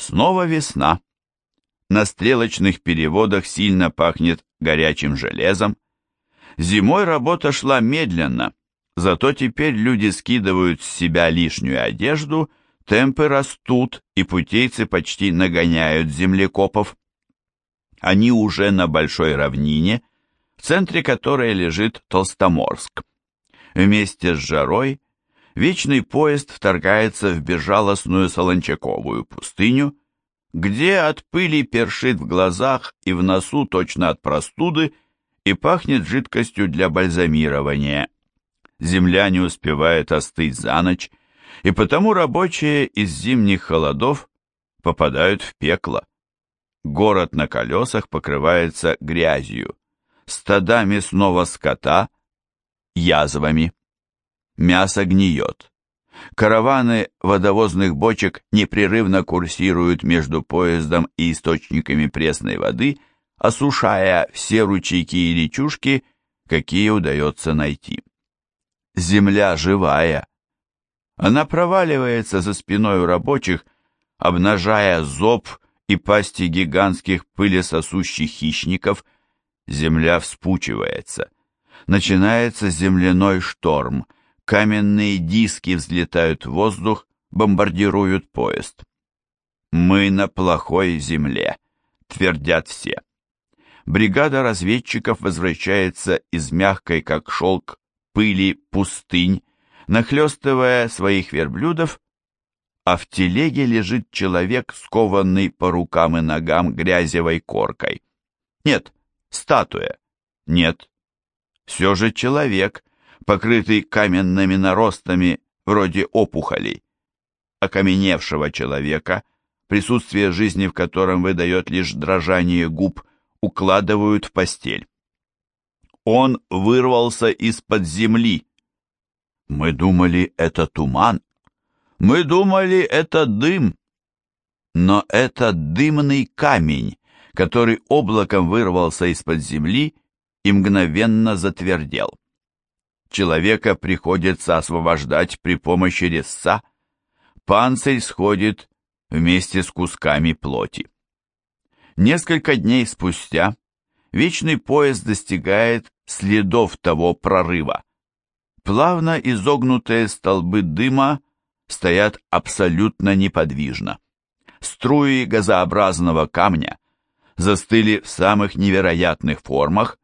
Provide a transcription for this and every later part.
Снова весна. На стрелочных переводах сильно пахнет горячим железом. Зимой работа шла медленно, зато теперь люди скидывают с себя лишнюю одежду, темпы растут, и путейцы почти нагоняют землекопов. Они уже на большой равнине, в центре которой лежит Толстоморск. Вместе с жарой вечный поезд вторгается в безжалостную Солончаковую пустыню, где от пыли першит в глазах и в носу точно от простуды и пахнет жидкостью для бальзамирования. Земля не успевает остыть за ночь, и потому рабочие из зимних холодов попадают в пекло. Город на колесах покрывается грязью, стадами снова скота, язвами. Мясо гниет. Караваны водовозных бочек непрерывно курсируют между поездом и источниками пресной воды, осушая все ручейки и речушки, какие удается найти. Земля живая. Она проваливается за спиной у рабочих, обнажая зоб и пасти гигантских пылесосущих хищников. Земля вспучивается. Начинается земляной шторм — Каменные диски взлетают в воздух, бомбардируют поезд. «Мы на плохой земле», — твердят все. Бригада разведчиков возвращается из мягкой, как шелк, пыли пустынь, нахлестывая своих верблюдов, а в телеге лежит человек, скованный по рукам и ногам грязевой коркой. Нет, статуя. Нет, все же человек, покрытый каменными наростами вроде опухолей. Окаменевшего человека, присутствие жизни в котором выдает лишь дрожание губ, укладывают в постель. Он вырвался из-под земли. Мы думали, это туман. Мы думали, это дым. Но это дымный камень, который облаком вырвался из-под земли и мгновенно затвердел человека приходится освобождать при помощи резца, панцирь сходит вместе с кусками плоти. Несколько дней спустя вечный поезд достигает следов того прорыва. Плавно изогнутые столбы дыма стоят абсолютно неподвижно. Струи газообразного камня застыли в самых невероятных формах,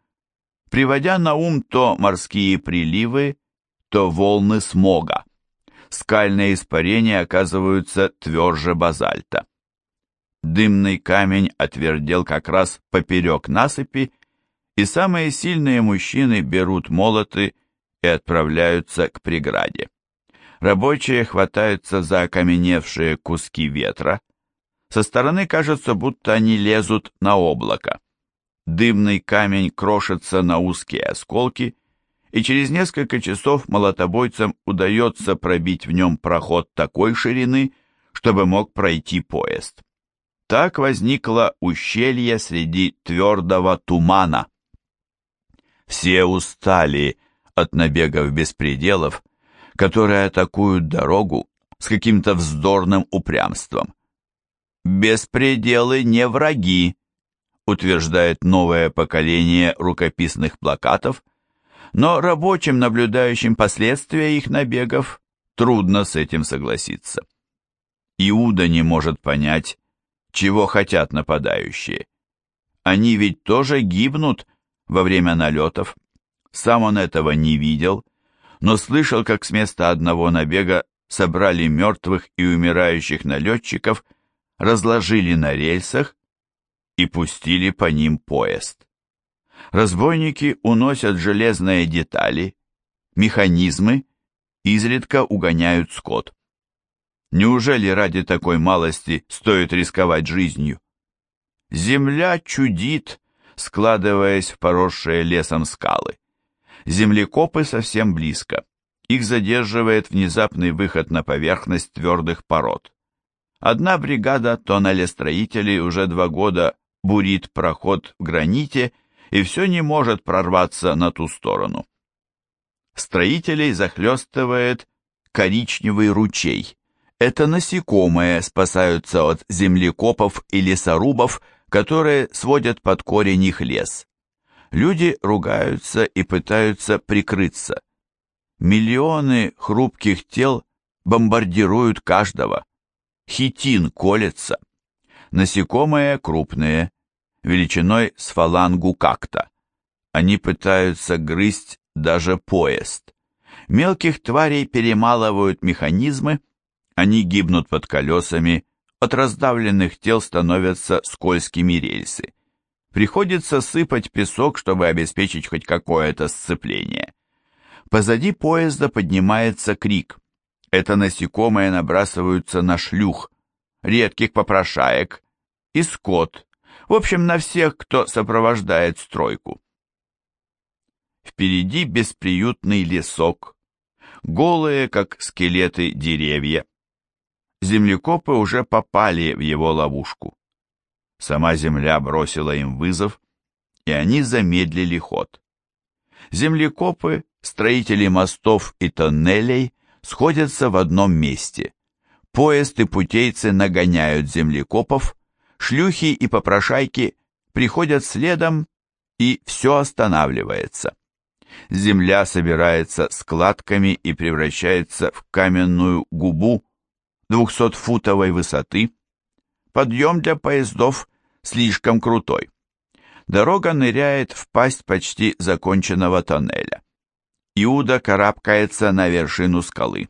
приводя на ум то морские приливы, то волны смога. Скальные испарения оказываются тверже базальта. Дымный камень отвердел как раз поперек насыпи, и самые сильные мужчины берут молоты и отправляются к преграде. Рабочие хватаются за окаменевшие куски ветра. Со стороны кажется, будто они лезут на облако. Дымный камень крошится на узкие осколки, и через несколько часов молотобойцам удается пробить в нем проход такой ширины, чтобы мог пройти поезд. Так возникло ущелье среди твердого тумана. Все устали от набегов беспределов, которые атакуют дорогу с каким-то вздорным упрямством. Беспределы не враги, утверждает новое поколение рукописных плакатов, но рабочим, наблюдающим последствия их набегов, трудно с этим согласиться. Иуда не может понять, чего хотят нападающие. Они ведь тоже гибнут во время налетов. Сам он этого не видел, но слышал, как с места одного набега собрали мертвых и умирающих налетчиков, разложили на рельсах и пустили по ним поезд. Разбойники уносят железные детали, механизмы, изредка угоняют скот. Неужели ради такой малости стоит рисковать жизнью? Земля чудит, складываясь в поросшие лесом скалы. Землекопы совсем близко. Их задерживает внезапный выход на поверхность твердых пород. Одна бригада тоннелестроителей уже два года бурит проход в граните и все не может прорваться на ту сторону. Строителей захлестывает коричневый ручей. Это насекомые спасаются от землекопов и лесорубов, которые сводят под корень их лес. Люди ругаются и пытаются прикрыться. Миллионы хрупких тел бомбардируют каждого. Хитин колется. Насекомые крупные, величиной с фалангу как-то. Они пытаются грызть даже поезд. Мелких тварей перемалывают механизмы, они гибнут под колесами, от раздавленных тел становятся скользкими рельсы. Приходится сыпать песок, чтобы обеспечить хоть какое-то сцепление. Позади поезда поднимается крик. Это насекомые набрасываются на шлюх, редких попрошаек и скот, в общем, на всех, кто сопровождает стройку. Впереди бесприютный лесок, голые, как скелеты, деревья. Землекопы уже попали в его ловушку. Сама земля бросила им вызов, и они замедлили ход. Землекопы, строители мостов и тоннелей сходятся в одном месте. Поезд и путейцы нагоняют землекопов, шлюхи и попрошайки приходят следом, и все останавливается. Земля собирается складками и превращается в каменную губу двухсотфутовой высоты. Подъем для поездов слишком крутой. Дорога ныряет в пасть почти законченного тоннеля. Иуда карабкается на вершину скалы.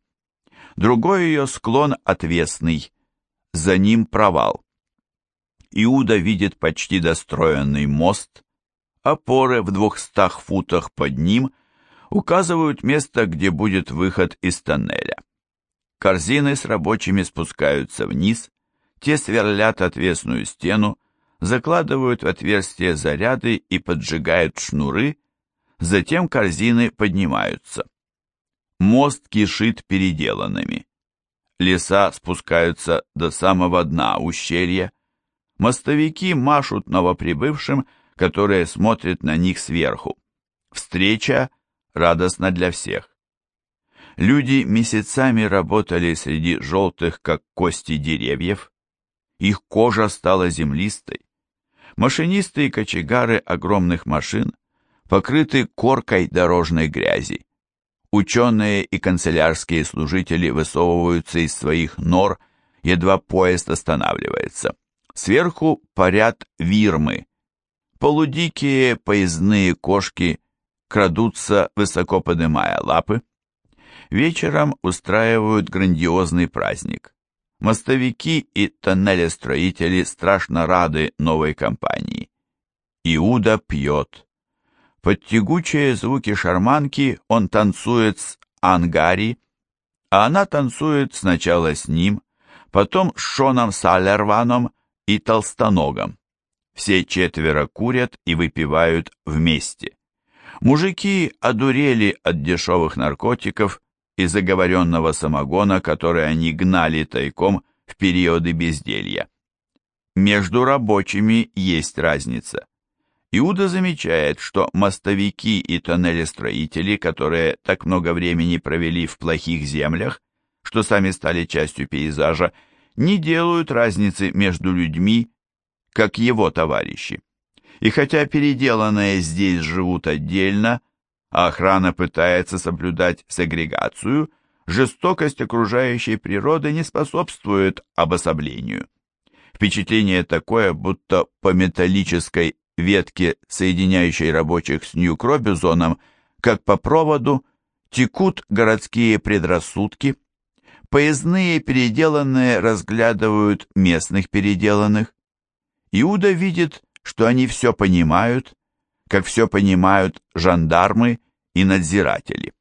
Другой ее склон отвесный, за ним провал. Иуда видит почти достроенный мост, опоры в двухстах футах под ним указывают место, где будет выход из тоннеля. Корзины с рабочими спускаются вниз, те сверлят отвесную стену, закладывают в отверстие заряды и поджигают шнуры, затем корзины поднимаются. Мост кишит переделанными. Леса спускаются до самого дна ущелья. Мостовики машут новоприбывшим, которые смотрят на них сверху. Встреча радостна для всех. Люди месяцами работали среди желтых, как кости деревьев. Их кожа стала землистой. Машинисты и кочегары огромных машин покрыты коркой дорожной грязи. Ученые и канцелярские служители высовываются из своих нор, едва поезд останавливается. Сверху парят вирмы. Полудикие поездные кошки крадутся, высоко поднимая лапы. Вечером устраивают грандиозный праздник. Мостовики и тоннелестроители страшно рады новой компании. Иуда пьет. Под тягучие звуки шарманки он танцует с Ангари, а она танцует сначала с ним, потом с Шоном Салерваном и Толстоногом. Все четверо курят и выпивают вместе. Мужики одурели от дешевых наркотиков и заговоренного самогона, который они гнали тайком в периоды безделья. Между рабочими есть разница. Иуда замечает, что мостовики и тоннелестроители, которые так много времени провели в плохих землях, что сами стали частью пейзажа, не делают разницы между людьми, как его товарищи. И хотя переделанные здесь живут отдельно, а охрана пытается соблюдать сегрегацию, жестокость окружающей природы не способствует обособлению. Впечатление такое, будто по металлической ветке, соединяющей рабочих с Нью-Кробизоном, как по проводу, текут городские предрассудки. Поездные переделанные разглядывают местных переделанных. Иуда видит, что они все понимают, как все понимают жандармы и надзиратели.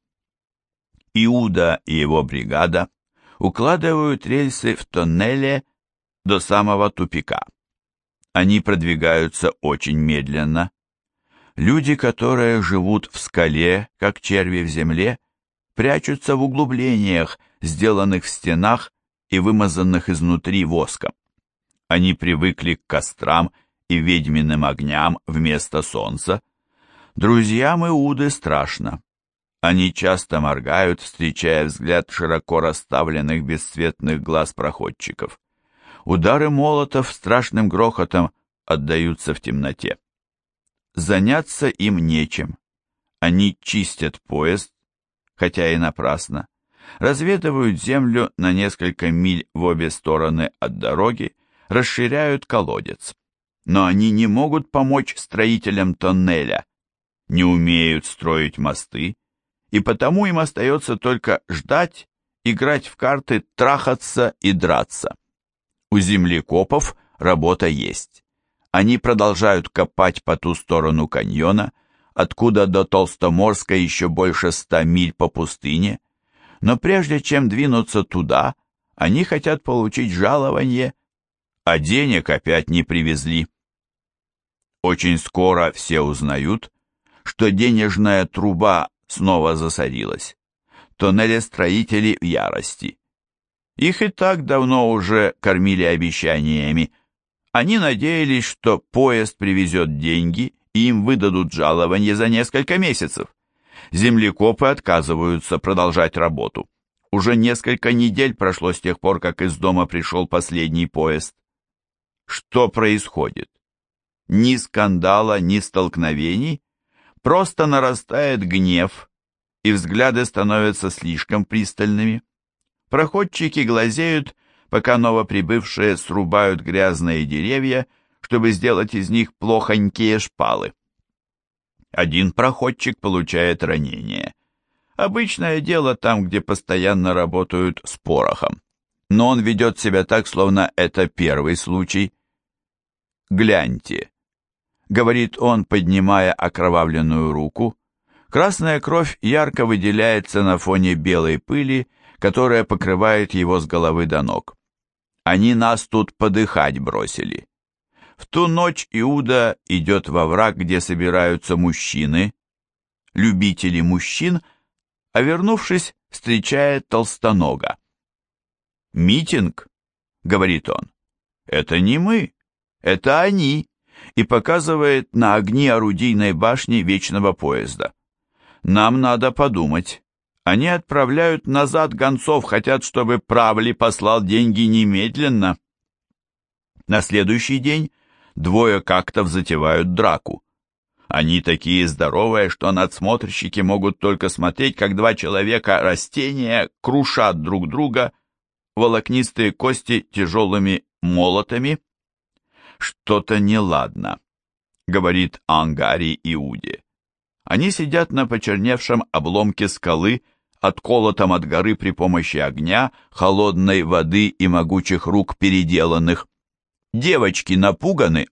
Иуда и его бригада укладывают рельсы в тоннеле до самого тупика. Они продвигаются очень медленно. Люди, которые живут в скале, как черви в земле, прячутся в углублениях, сделанных в стенах и вымазанных изнутри воском. Они привыкли к кострам и ведьминым огням вместо солнца. Друзьям Иуды страшно. Они часто моргают, встречая взгляд широко расставленных бесцветных глаз проходчиков. Удары молотов страшным грохотом отдаются в темноте. Заняться им нечем. Они чистят поезд, хотя и напрасно, разведывают землю на несколько миль в обе стороны от дороги, расширяют колодец. Но они не могут помочь строителям тоннеля, не умеют строить мосты, и потому им остается только ждать, играть в карты, трахаться и драться. У землекопов работа есть. Они продолжают копать по ту сторону каньона, откуда до Толстоморска еще больше ста миль по пустыне, но прежде чем двинуться туда, они хотят получить жалование, а денег опять не привезли. Очень скоро все узнают, что денежная труба снова засорилась. Тоннелестроители в ярости. Их и так давно уже кормили обещаниями. Они надеялись, что поезд привезет деньги, и им выдадут жалование за несколько месяцев. Землекопы отказываются продолжать работу. Уже несколько недель прошло с тех пор, как из дома пришел последний поезд. Что происходит? Ни скандала, ни столкновений, просто нарастает гнев, и взгляды становятся слишком пристальными. Проходчики глазеют, пока новоприбывшие срубают грязные деревья, чтобы сделать из них плохонькие шпалы. Один проходчик получает ранение. Обычное дело там, где постоянно работают с порохом. Но он ведет себя так, словно это первый случай. «Гляньте», — говорит он, поднимая окровавленную руку. Красная кровь ярко выделяется на фоне белой пыли, которая покрывает его с головы до ног. Они нас тут подыхать бросили. В ту ночь Иуда идет во враг, где собираются мужчины, любители мужчин, а вернувшись, встречает толстонога. «Митинг», — говорит он, — «это не мы, это они», и показывает на огни орудийной башни вечного поезда. «Нам надо подумать». Они отправляют назад гонцов, хотят, чтобы Правли послал деньги немедленно. На следующий день двое как-то затевают драку. Они такие здоровые, что надсмотрщики могут только смотреть, как два человека растения крушат друг друга, волокнистые кости тяжелыми молотами. «Что-то неладно», — говорит Ангари Иуде. Они сидят на почерневшем обломке скалы, отколотом от горы при помощи огня, холодной воды и могучих рук переделанных. Девочки напуганы.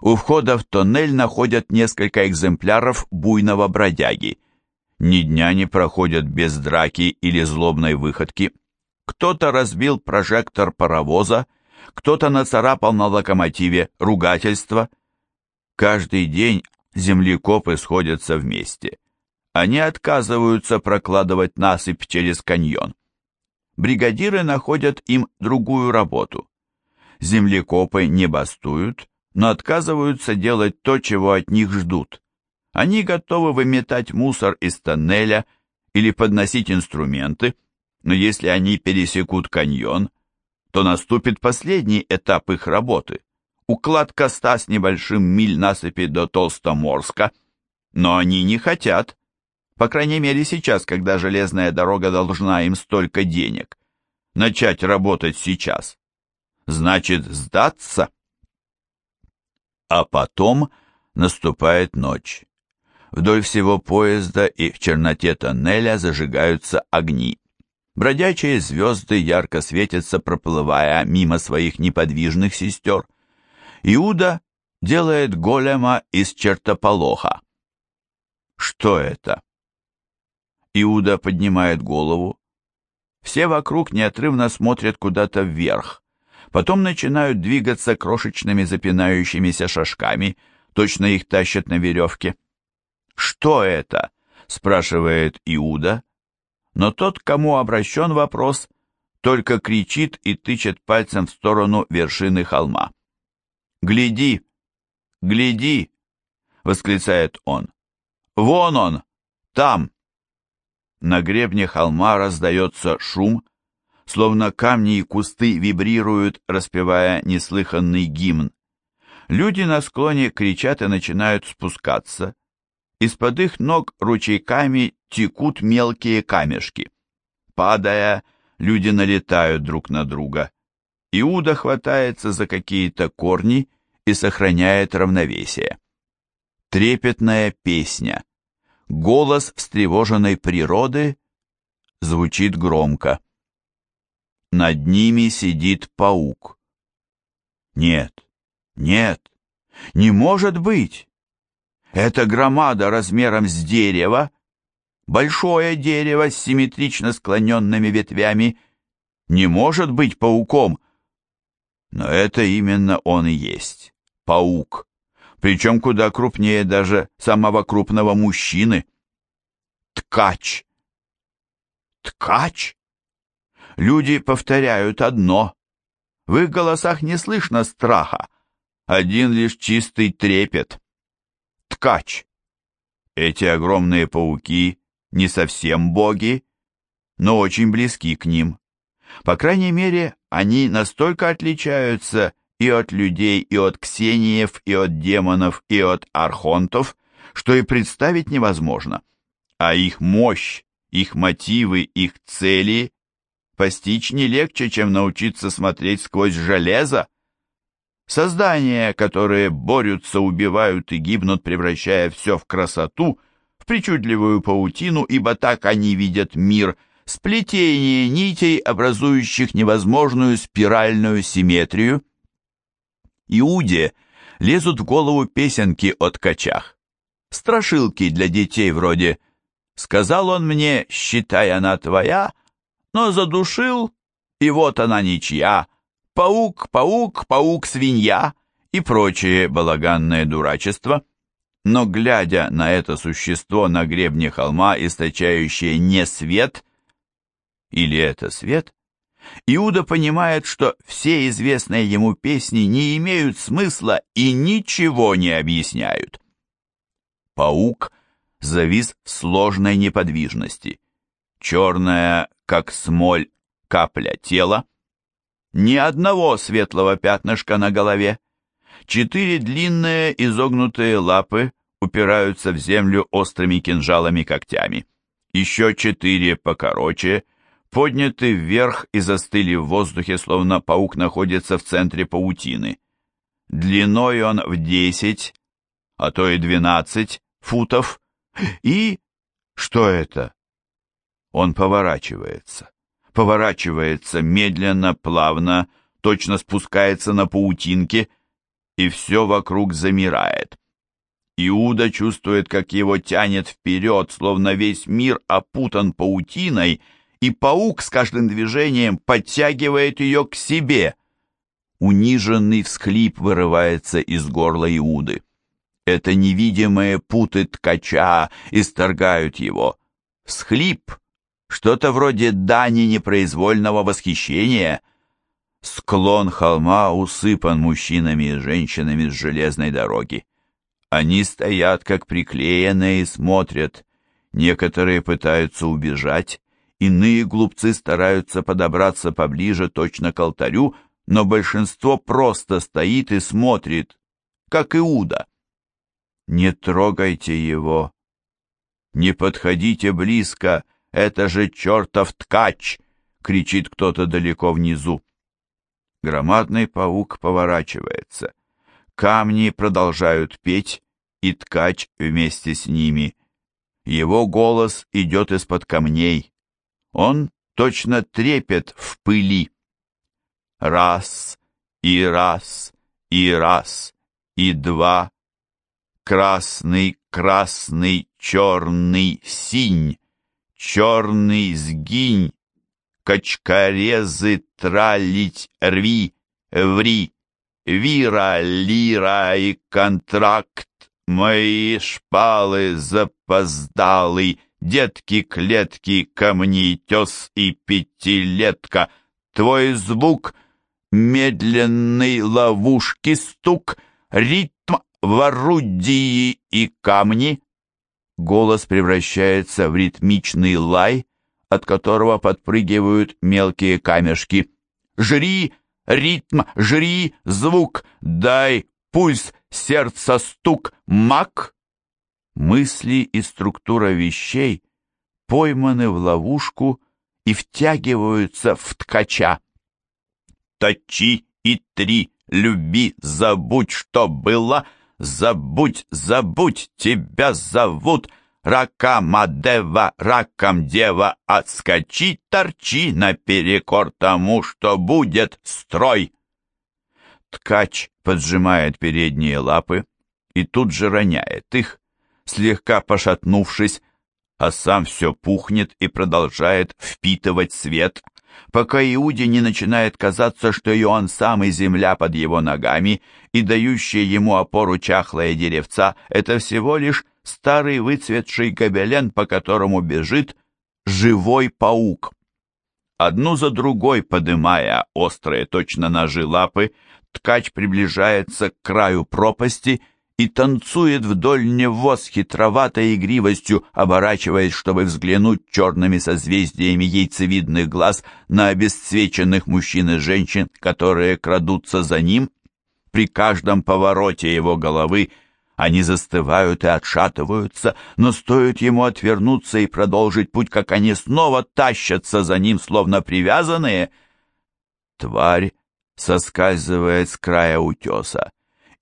У входа в тоннель находят несколько экземпляров буйного бродяги. Ни дня не проходят без драки или злобной выходки. Кто-то разбил прожектор паровоза, кто-то нацарапал на локомотиве ругательство. Каждый день землекопы сходятся вместе. Они отказываются прокладывать насыпь через каньон. Бригадиры находят им другую работу землекопы не бастуют, но отказываются делать то, чего от них ждут. Они готовы выметать мусор из тоннеля или подносить инструменты, но если они пересекут каньон, то наступит последний этап их работы – укладка ста с небольшим миль насыпи до Толстоморска, но они не хотят, по крайней мере сейчас, когда железная дорога должна им столько денег, начать работать сейчас значит сдаться. А потом наступает ночь. Вдоль всего поезда и в черноте тоннеля зажигаются огни. Бродячие звезды ярко светятся, проплывая мимо своих неподвижных сестер. Иуда делает голема из чертополоха. Что это? Иуда поднимает голову. Все вокруг неотрывно смотрят куда-то вверх потом начинают двигаться крошечными запинающимися шажками, точно их тащат на веревке. «Что это?» — спрашивает Иуда, но тот, кому обращен вопрос, только кричит и тычет пальцем в сторону вершины холма. «Гляди! Гляди!» — восклицает он. «Вон он! Там!» на гребне холма раздается шум, словно камни и кусты вибрируют, распевая неслыханный гимн. Люди на склоне кричат и начинают спускаться. Из-под их ног ручейками текут мелкие камешки. Падая, люди налетают друг на друга. Иуда хватается за какие-то корни и сохраняет равновесие. Трепетная песня, голос встревоженной природы звучит громко. Над ними сидит паук. Нет, нет, не может быть. Это громада размером с дерево, большое дерево с симметрично склоненными ветвями, не может быть пауком. Но это именно он и есть, паук, причем куда крупнее даже самого крупного мужчины. Ткач. Ткач? Люди повторяют одно. В их голосах не слышно страха, один лишь чистый трепет. Ткач. Эти огромные пауки не совсем боги, но очень близки к ним. По крайней мере, они настолько отличаются и от людей, и от ксениев, и от демонов, и от архонтов, что и представить невозможно. А их мощь, их мотивы, их цели постичь не легче, чем научиться смотреть сквозь железо. Создания, которые борются, убивают и гибнут, превращая все в красоту, в причудливую паутину, ибо так они видят мир, сплетение нитей, образующих невозможную спиральную симметрию. Иуде лезут в голову песенки о ткачах. Страшилки для детей вроде «Сказал он мне, считай она твоя», но задушил, и вот она ничья, паук, паук, паук-свинья и прочее балаганное дурачество. Но, глядя на это существо на гребне холма, источающее не свет, или это свет, Иуда понимает, что все известные ему песни не имеют смысла и ничего не объясняют. Паук завис в сложной неподвижности. Черная как смоль, капля тела, ни одного светлого пятнышка на голове. Четыре длинные изогнутые лапы упираются в землю острыми кинжалами-когтями. Еще четыре покороче, подняты вверх и застыли в воздухе, словно паук находится в центре паутины. Длиной он в десять, а то и двенадцать футов. И... что это? Он поворачивается. Поворачивается медленно, плавно, точно спускается на паутинке, и все вокруг замирает. Иуда чувствует, как его тянет вперед, словно весь мир опутан паутиной, и паук с каждым движением подтягивает ее к себе. Униженный всхлип вырывается из горла Иуды. Это невидимые путы ткача исторгают его. Всхлип что-то вроде дани непроизвольного восхищения. Склон холма усыпан мужчинами и женщинами с железной дороги. Они стоят как приклеенные и смотрят. Некоторые пытаются убежать, иные глупцы стараются подобраться поближе точно к алтарю, но большинство просто стоит и смотрит, как Иуда. «Не трогайте его! Не подходите близко!» «Это же чертов ткач!» — кричит кто-то далеко внизу. Громадный паук поворачивается. Камни продолжают петь, и ткач вместе с ними. Его голос идет из-под камней. Он точно трепет в пыли. Раз, и раз, и раз, и два. Красный, красный, черный, синь черный сгинь, качкорезы тралить рви, ври, вира, лира и контракт, мои шпалы запоздалый, детки-клетки, камни, тес и пятилетка, твой звук, медленный ловушки стук, ритм в орудии и камни, голос превращается в ритмичный лай, от которого подпрыгивают мелкие камешки. «Жри! Ритм! Жри! Звук! Дай пульс! Сердце стук! Мак!» Мысли и структура вещей пойманы в ловушку и втягиваются в ткача. «Точи и три, люби, забудь, что было!» Забудь, забудь, тебя зовут Ракамадева, раком дева, отскочи, торчи наперекор тому, что будет строй. Ткач поджимает передние лапы и тут же роняет их, слегка пошатнувшись, а сам все пухнет и продолжает впитывать свет, пока Иуде не начинает казаться, что и он сам, и земля под его ногами, и дающие ему опору чахлые деревца — это всего лишь старый выцветший гобелен, по которому бежит живой паук. Одну за другой, подымая острые точно ножи лапы, ткач приближается к краю пропасти и танцует вдоль него с хитроватой игривостью, оборачиваясь, чтобы взглянуть черными созвездиями яйцевидных глаз на обесцвеченных мужчин и женщин, которые крадутся за ним. При каждом повороте его головы они застывают и отшатываются, но стоит ему отвернуться и продолжить путь, как они снова тащатся за ним, словно привязанные. Тварь соскальзывает с края утеса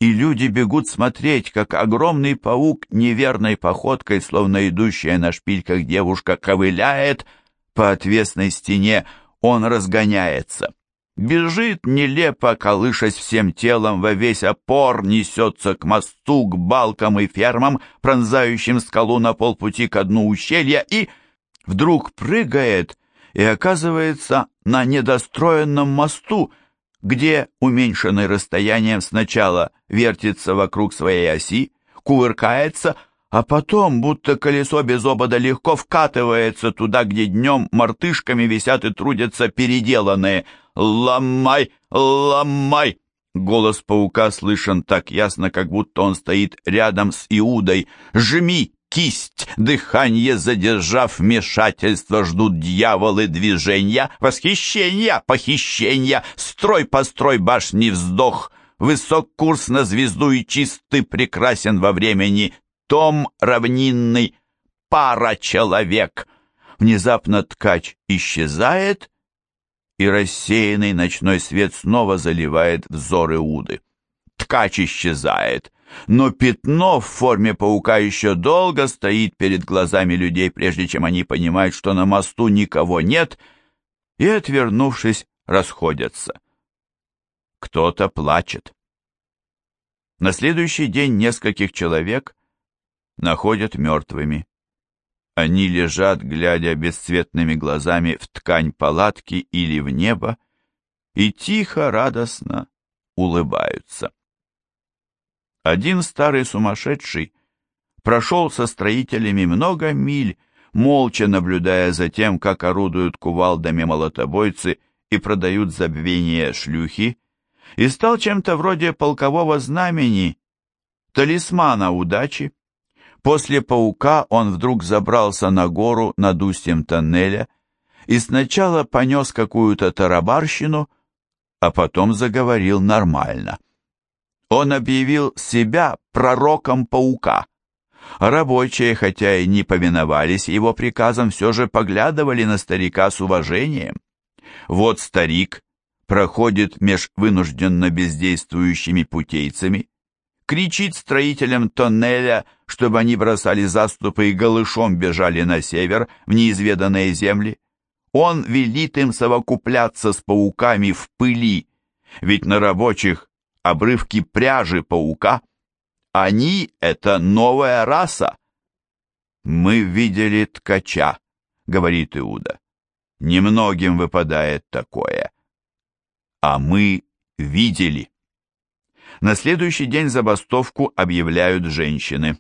и люди бегут смотреть, как огромный паук неверной походкой, словно идущая на шпильках девушка, ковыляет по отвесной стене, он разгоняется. Бежит, нелепо колышась всем телом, во весь опор несется к мосту, к балкам и фермам, пронзающим скалу на полпути к дну ущелья, и вдруг прыгает и оказывается на недостроенном мосту, где, уменьшенный расстоянием, сначала вертится вокруг своей оси, кувыркается, а потом, будто колесо без обода, легко вкатывается туда, где днем мартышками висят и трудятся переделанные. «Ломай! Ломай!» Голос паука слышен так ясно, как будто он стоит рядом с Иудой. «Жми! Кисть, дыхание задержав вмешательство, ждут дьяволы движения, восхищения, похищения, строй-построй башни вздох, высок курс на звезду и чистый прекрасен во времени, том равнинный, пара человек. Внезапно ткач исчезает, и рассеянный ночной свет снова заливает взоры Уды. Ткач исчезает — но пятно в форме паука еще долго стоит перед глазами людей, прежде чем они понимают, что на мосту никого нет, и, отвернувшись, расходятся. Кто-то плачет. На следующий день нескольких человек находят мертвыми. Они лежат, глядя бесцветными глазами в ткань палатки или в небо, и тихо, радостно улыбаются. Один старый сумасшедший прошел со строителями много миль, молча наблюдая за тем, как орудуют кувалдами молотобойцы и продают забвение шлюхи, и стал чем-то вроде полкового знамени, талисмана удачи. После паука он вдруг забрался на гору над устьем тоннеля и сначала понес какую-то тарабарщину, а потом заговорил нормально. Он объявил себя пророком паука. Рабочие, хотя и не повиновались его приказам, все же поглядывали на старика с уважением. Вот старик проходит меж вынужденно бездействующими путейцами, кричит строителям тоннеля, чтобы они бросали заступы и голышом бежали на север, в неизведанные земли. Он велит им совокупляться с пауками в пыли, ведь на рабочих обрывки пряжи паука. Они — это новая раса. «Мы видели ткача», — говорит Иуда. «Немногим выпадает такое». А мы видели. На следующий день забастовку объявляют женщины.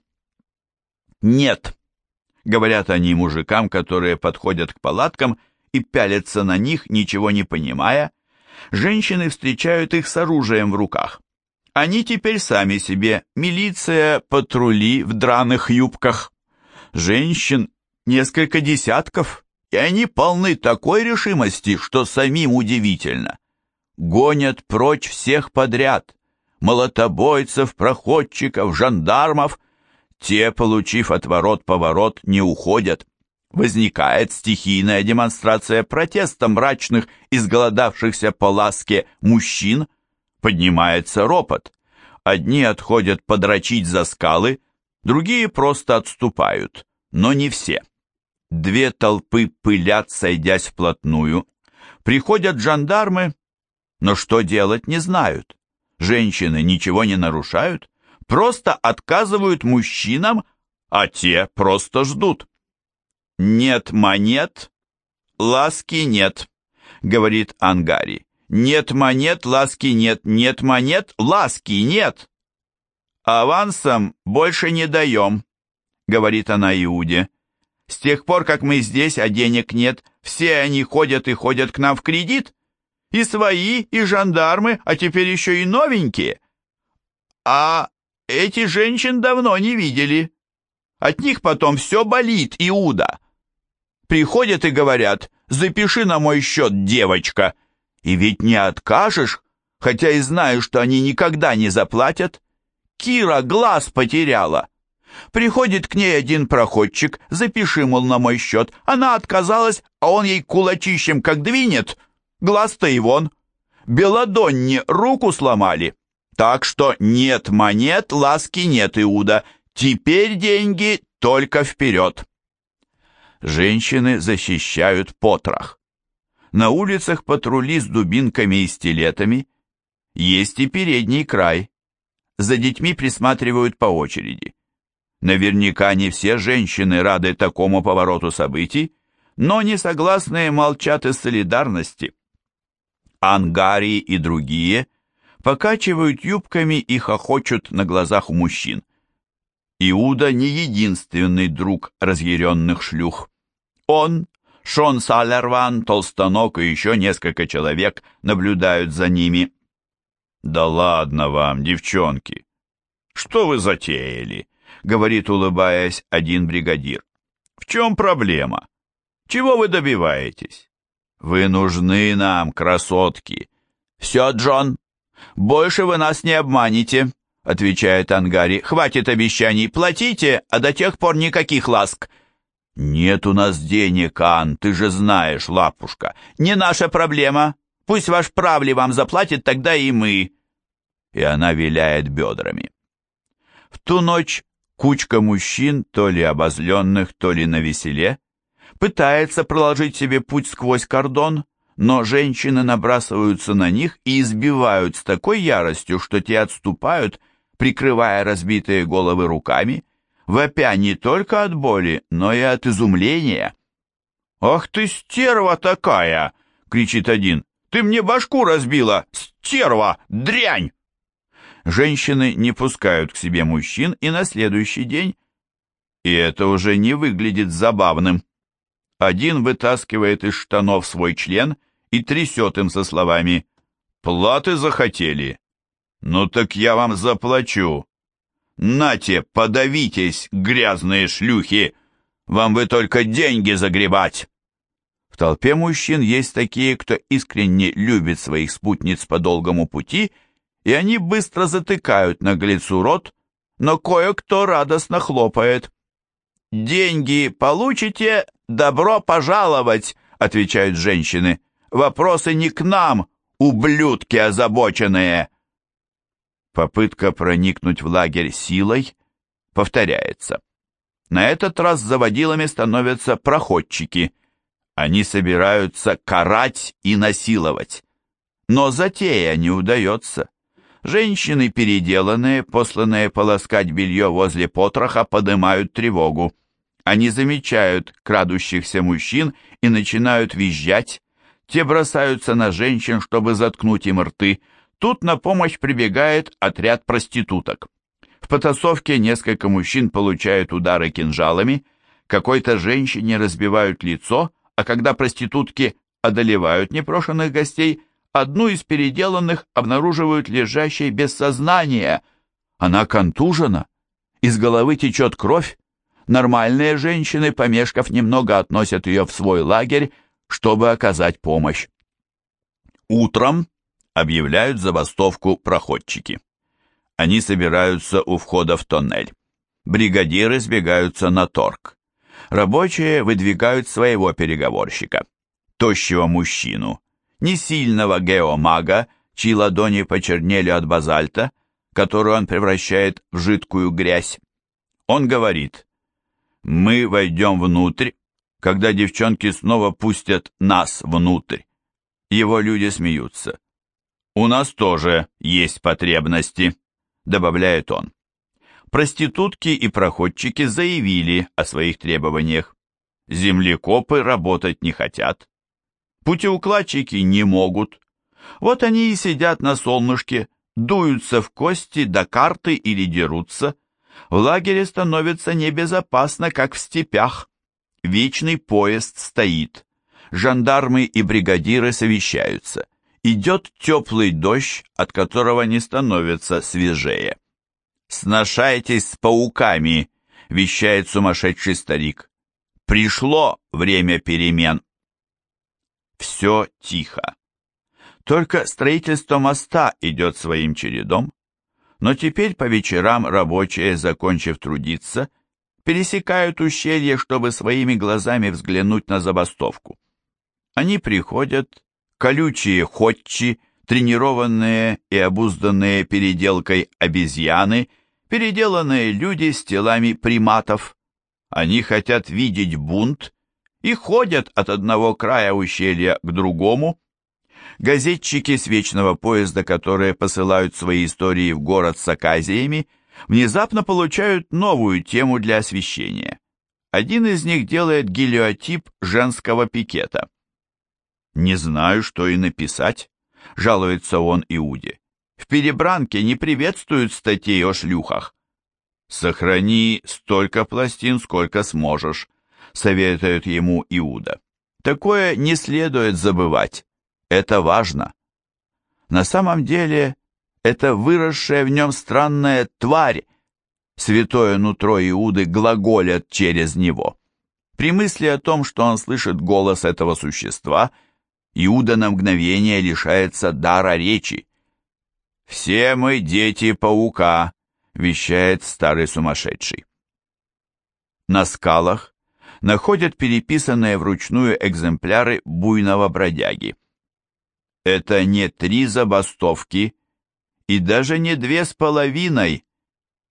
«Нет», — говорят они мужикам, которые подходят к палаткам и пялятся на них, ничего не понимая, женщины встречают их с оружием в руках. Они теперь сами себе милиция, патрули в драных юбках. Женщин несколько десятков, и они полны такой решимости, что самим удивительно. Гонят прочь всех подряд, молотобойцев, проходчиков, жандармов. Те, получив отворот-поворот, не уходят. Возникает стихийная демонстрация протеста мрачных, изголодавшихся по ласке мужчин. Поднимается ропот. Одни отходят подрочить за скалы, другие просто отступают, но не все. Две толпы пылят, сойдясь вплотную. Приходят жандармы, но что делать не знают. Женщины ничего не нарушают, просто отказывают мужчинам, а те просто ждут. «Нет монет, ласки нет», — говорит Ангари. «Нет монет, ласки нет, нет монет, ласки нет». «Авансом больше не даем», — говорит она Иуде. «С тех пор, как мы здесь, а денег нет, все они ходят и ходят к нам в кредит. И свои, и жандармы, а теперь еще и новенькие. А эти женщин давно не видели. От них потом все болит, Иуда. Приходят и говорят, запиши на мой счет, девочка. И ведь не откажешь, хотя и знаю, что они никогда не заплатят. Кира глаз потеряла. Приходит к ней один проходчик, запиши, мол, на мой счет. Она отказалась, а он ей кулачищем как двинет. Глаз-то и вон. Беладонне руку сломали. Так что нет монет, ласки нет, Иуда. Теперь деньги только вперед. Женщины защищают потрох. На улицах патрули с дубинками и стилетами. Есть и передний край. За детьми присматривают по очереди. Наверняка не все женщины рады такому повороту событий, но несогласные молчат из солидарности. Ангари и другие покачивают юбками и хохочут на глазах у мужчин. Иуда не единственный друг разъяренных шлюх. Он, Шон Салерван, Толстанок и еще несколько человек наблюдают за ними. «Да ладно вам, девчонки! Что вы затеяли?» — говорит, улыбаясь, один бригадир. «В чем проблема? Чего вы добиваетесь?» «Вы нужны нам, красотки!» «Все, Джон, больше вы нас не обманете», — отвечает Ангари. «Хватит обещаний, платите, а до тех пор никаких ласк». «Нет у нас денег, Ан, ты же знаешь, лапушка. Не наша проблема. Пусть ваш правли вам заплатит, тогда и мы». И она виляет бедрами. В ту ночь кучка мужчин, то ли обозленных, то ли на веселе, пытается проложить себе путь сквозь кордон, но женщины набрасываются на них и избивают с такой яростью, что те отступают, прикрывая разбитые головы руками, вопя не только от боли, но и от изумления. «Ах ты, стерва такая!» — кричит один. «Ты мне башку разбила! Стерва! Дрянь!» Женщины не пускают к себе мужчин и на следующий день, и это уже не выглядит забавным. Один вытаскивает из штанов свой член и трясет им со словами «Платы захотели? Ну так я вам заплачу. Нате, подавитесь, грязные шлюхи! Вам бы только деньги загребать!» В толпе мужчин есть такие, кто искренне любит своих спутниц по долгому пути, и они быстро затыкают наглецу рот, но кое-кто радостно хлопает. «Деньги получите, добро пожаловать!» — отвечают женщины. «Вопросы не к нам, ублюдки озабоченные!» Попытка проникнуть в лагерь силой повторяется. На этот раз заводилами становятся проходчики. Они собираются карать и насиловать. Но затея не удается. Женщины, переделанные, посланные полоскать белье возле потроха, поднимают тревогу. Они замечают крадущихся мужчин и начинают визжать. Те бросаются на женщин, чтобы заткнуть им рты. Тут на помощь прибегает отряд проституток. В потасовке несколько мужчин получают удары кинжалами, какой-то женщине разбивают лицо, а когда проститутки одолевают непрошенных гостей, одну из переделанных обнаруживают лежащей без сознания. Она контужена, из головы течет кровь, Нормальные женщины, помешков немного, относят ее в свой лагерь, чтобы оказать помощь. Утром объявляют забастовку проходчики. Они собираются у входа в тоннель. Бригадиры сбегаются на торг. Рабочие выдвигают своего переговорщика. Тощего мужчину, не сильного геомага, чьи ладони почернели от базальта, которую он превращает в жидкую грязь. Он говорит, «Мы войдем внутрь, когда девчонки снова пустят нас внутрь». Его люди смеются. «У нас тоже есть потребности», — добавляет он. Проститутки и проходчики заявили о своих требованиях. Землекопы работать не хотят. Путеукладчики не могут. Вот они и сидят на солнышке, дуются в кости до карты или дерутся. В лагере становится небезопасно, как в степях. Вечный поезд стоит. Жандармы и бригадиры совещаются. Идет теплый дождь, от которого не становится свежее. «Сношайтесь с пауками», — вещает сумасшедший старик. «Пришло время перемен». Все тихо. Только строительство моста идет своим чередом, но теперь по вечерам рабочие, закончив трудиться, пересекают ущелье, чтобы своими глазами взглянуть на забастовку. Они приходят, колючие ходчи, тренированные и обузданные переделкой обезьяны, переделанные люди с телами приматов. Они хотят видеть бунт и ходят от одного края ущелья к другому, Газетчики с вечного поезда, которые посылают свои истории в город с оказиями, внезапно получают новую тему для освещения. Один из них делает гелиотип женского пикета. «Не знаю, что и написать», — жалуется он Иуде. «В перебранке не приветствуют статей о шлюхах». «Сохрани столько пластин, сколько сможешь», — советует ему Иуда. «Такое не следует забывать. Это важно. На самом деле, это выросшая в нем странная тварь, святое нутро Иуды глаголят через него. При мысли о том, что он слышит голос этого существа, Иуда на мгновение лишается дара речи. «Все мы дети паука», — вещает старый сумасшедший. На скалах находят переписанные вручную экземпляры буйного бродяги. Это не три забастовки и даже не две с половиной.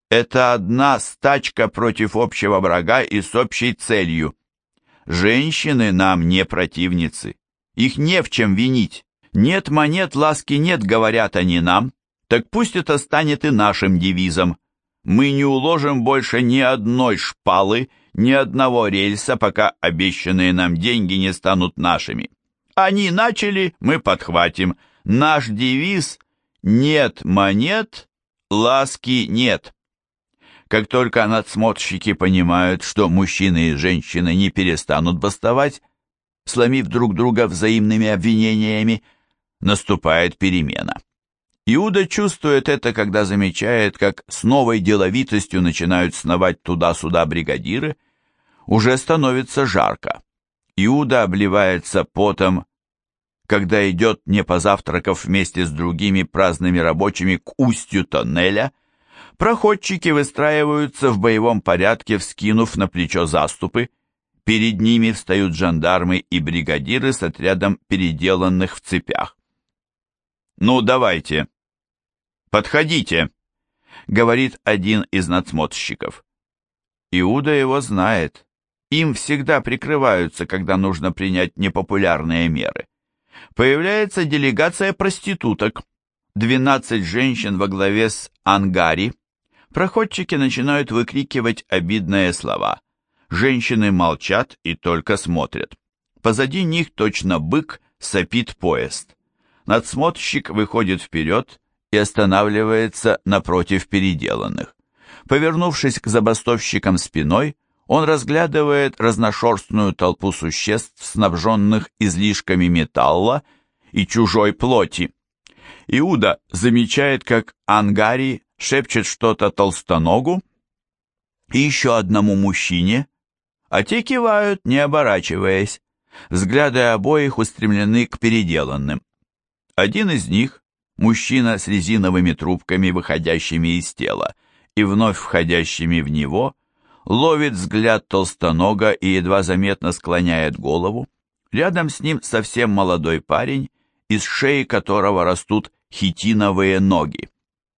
Это одна стачка против общего врага и с общей целью. Женщины нам не противницы. Их не в чем винить. Нет монет, ласки нет, говорят они нам. Так пусть это станет и нашим девизом. Мы не уложим больше ни одной шпалы, ни одного рельса, пока обещанные нам деньги не станут нашими. Они начали, мы подхватим. Наш девиз «Нет монет, ласки нет». Как только надсмотрщики понимают, что мужчины и женщины не перестанут бастовать, сломив друг друга взаимными обвинениями, наступает перемена. Иуда чувствует это, когда замечает, как с новой деловитостью начинают сновать туда-сюда бригадиры. Уже становится жарко. Иуда обливается потом, когда идет, не позавтракав вместе с другими праздными рабочими к устью тоннеля, проходчики выстраиваются в боевом порядке, вскинув на плечо заступы, перед ними встают жандармы и бригадиры с отрядом переделанных в цепях. «Ну, давайте, подходите», — говорит один из надсмотрщиков. Иуда его знает. Им всегда прикрываются, когда нужно принять непопулярные меры. Появляется делегация проституток. 12 женщин во главе с Ангари. Проходчики начинают выкрикивать обидные слова. Женщины молчат и только смотрят. Позади них точно бык сопит поезд. Надсмотрщик выходит вперед и останавливается напротив переделанных. Повернувшись к забастовщикам спиной, он разглядывает разношерстную толпу существ, снабженных излишками металла и чужой плоти. Иуда замечает, как Ангари шепчет что-то толстоногу, и еще одному мужчине, а те кивают, не оборачиваясь. Взгляды обоих устремлены к переделанным. Один из них, мужчина с резиновыми трубками, выходящими из тела, и вновь входящими в него, ловит взгляд толстонога и едва заметно склоняет голову. Рядом с ним совсем молодой парень, из шеи которого растут хитиновые ноги.